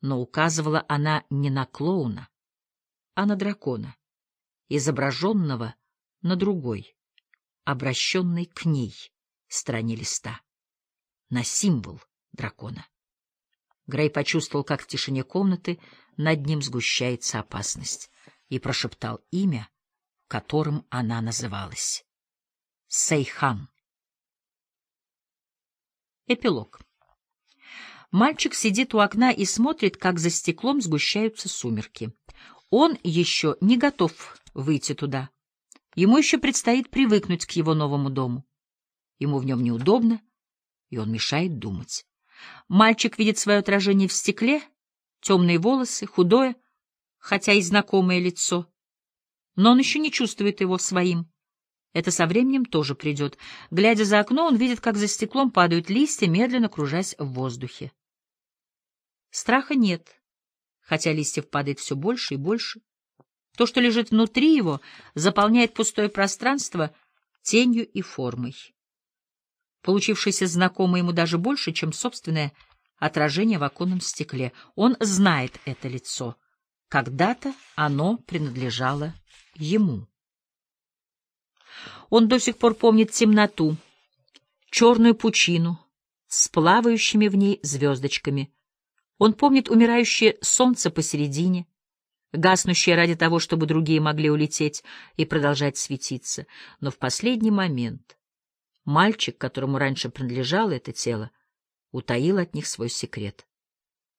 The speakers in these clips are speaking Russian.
но указывала она не на клоуна, а на дракона, изображенного на другой, обращенной к ней стороне листа, на символ дракона. Грей почувствовал, как в тишине комнаты над ним сгущается опасность, и прошептал имя, которым она называлась. Сейхан. Эпилог. Мальчик сидит у окна и смотрит, как за стеклом сгущаются сумерки. Он еще не готов выйти туда. Ему еще предстоит привыкнуть к его новому дому. Ему в нем неудобно, и он мешает думать. Мальчик видит свое отражение в стекле, темные волосы, худое, хотя и знакомое лицо. Но он еще не чувствует его своим. Это со временем тоже придет. Глядя за окно, он видит, как за стеклом падают листья, медленно кружась в воздухе. Страха нет, хотя листьев падает все больше и больше. То, что лежит внутри его, заполняет пустое пространство тенью и формой. Получившееся знакомо ему даже больше, чем собственное отражение в оконном стекле. Он знает это лицо. Когда-то оно принадлежало ему. Он до сих пор помнит темноту, черную пучину с плавающими в ней звездочками. Он помнит умирающее солнце посередине, гаснущее ради того, чтобы другие могли улететь и продолжать светиться. Но в последний момент мальчик, которому раньше принадлежало это тело, утаил от них свой секрет.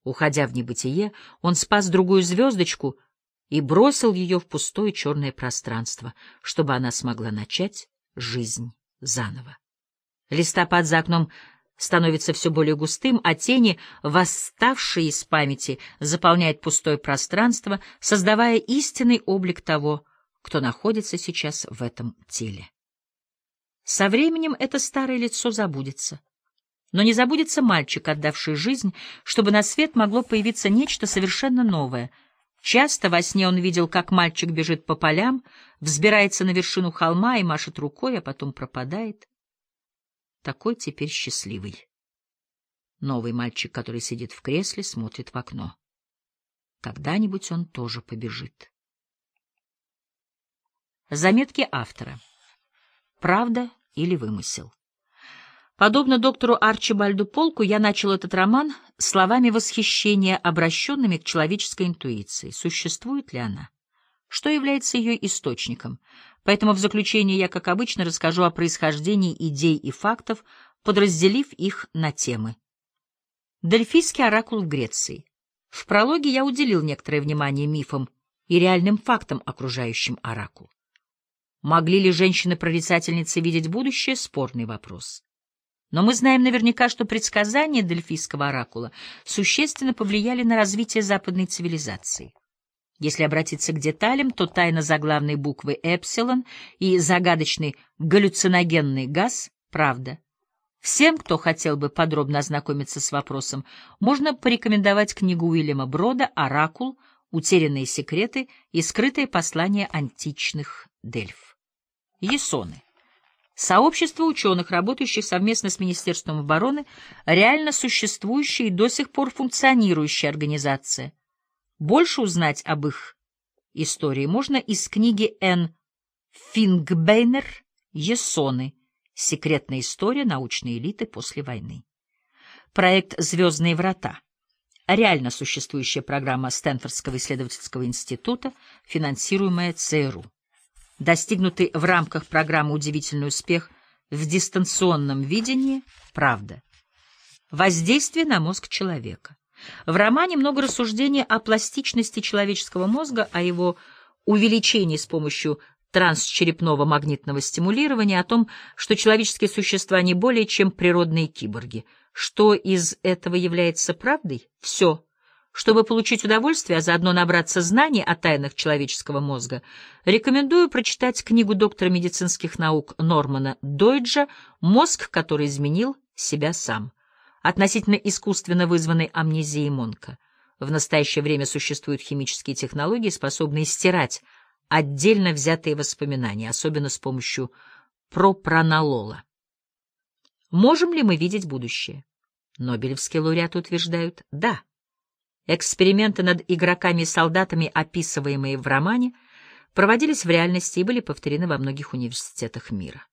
Уходя в небытие, он спас другую звездочку и бросил ее в пустое черное пространство, чтобы она смогла начать жизнь заново. Листопад за окном становится все более густым, а тени, восставшие из памяти, заполняют пустое пространство, создавая истинный облик того, кто находится сейчас в этом теле. Со временем это старое лицо забудется. Но не забудется мальчик, отдавший жизнь, чтобы на свет могло появиться нечто совершенно новое. Часто во сне он видел, как мальчик бежит по полям, взбирается на вершину холма и машет рукой, а потом пропадает такой теперь счастливый. Новый мальчик, который сидит в кресле, смотрит в окно. Когда-нибудь он тоже побежит. Заметки автора. Правда или вымысел? Подобно доктору Арчибальду Полку, я начал этот роман словами восхищения, обращенными к человеческой интуиции. Существует ли она? Что является ее источником? Поэтому в заключение я, как обычно, расскажу о происхождении идей и фактов, подразделив их на темы. Дельфийский оракул в Греции. В прологе я уделил некоторое внимание мифам и реальным фактам, окружающим оракул. Могли ли женщины-прорицательницы видеть будущее — спорный вопрос. Но мы знаем наверняка, что предсказания Дельфийского оракула существенно повлияли на развитие западной цивилизации. Если обратиться к деталям, то тайна заглавной буквы «эпсилон» и загадочный галлюциногенный газ — правда. Всем, кто хотел бы подробно ознакомиться с вопросом, можно порекомендовать книгу Уильяма Брода «Оракул. Утерянные секреты и скрытые послания античных дельф». Есоны. Сообщество ученых, работающих совместно с Министерством обороны, реально существующая и до сих пор функционирующая организация — больше узнать об их истории можно из книги Н. Фингбейнер «Есоны. Секретная история научной элиты после войны». Проект «Звездные врата» реально существующая программа Стэнфордского исследовательского института, финансируемая ЦРУ. Достигнутый в рамках программы «Удивительный успех» в дистанционном видении «Правда». Воздействие на мозг человека. В романе много рассуждений о пластичности человеческого мозга, о его увеличении с помощью трансчерепного магнитного стимулирования, о том, что человеческие существа не более чем природные киборги. Что из этого является правдой? Все. Чтобы получить удовольствие, а заодно набраться знаний о тайнах человеческого мозга, рекомендую прочитать книгу доктора медицинских наук Нормана Дойджа «Мозг, который изменил себя сам» относительно искусственно вызванной амнезии Монка. В настоящее время существуют химические технологии, способные стирать отдельно взятые воспоминания, особенно с помощью пропранолола. Можем ли мы видеть будущее? Нобелевские лауреаты утверждают «да». Эксперименты над игроками и солдатами, описываемые в романе, проводились в реальности и были повторены во многих университетах мира.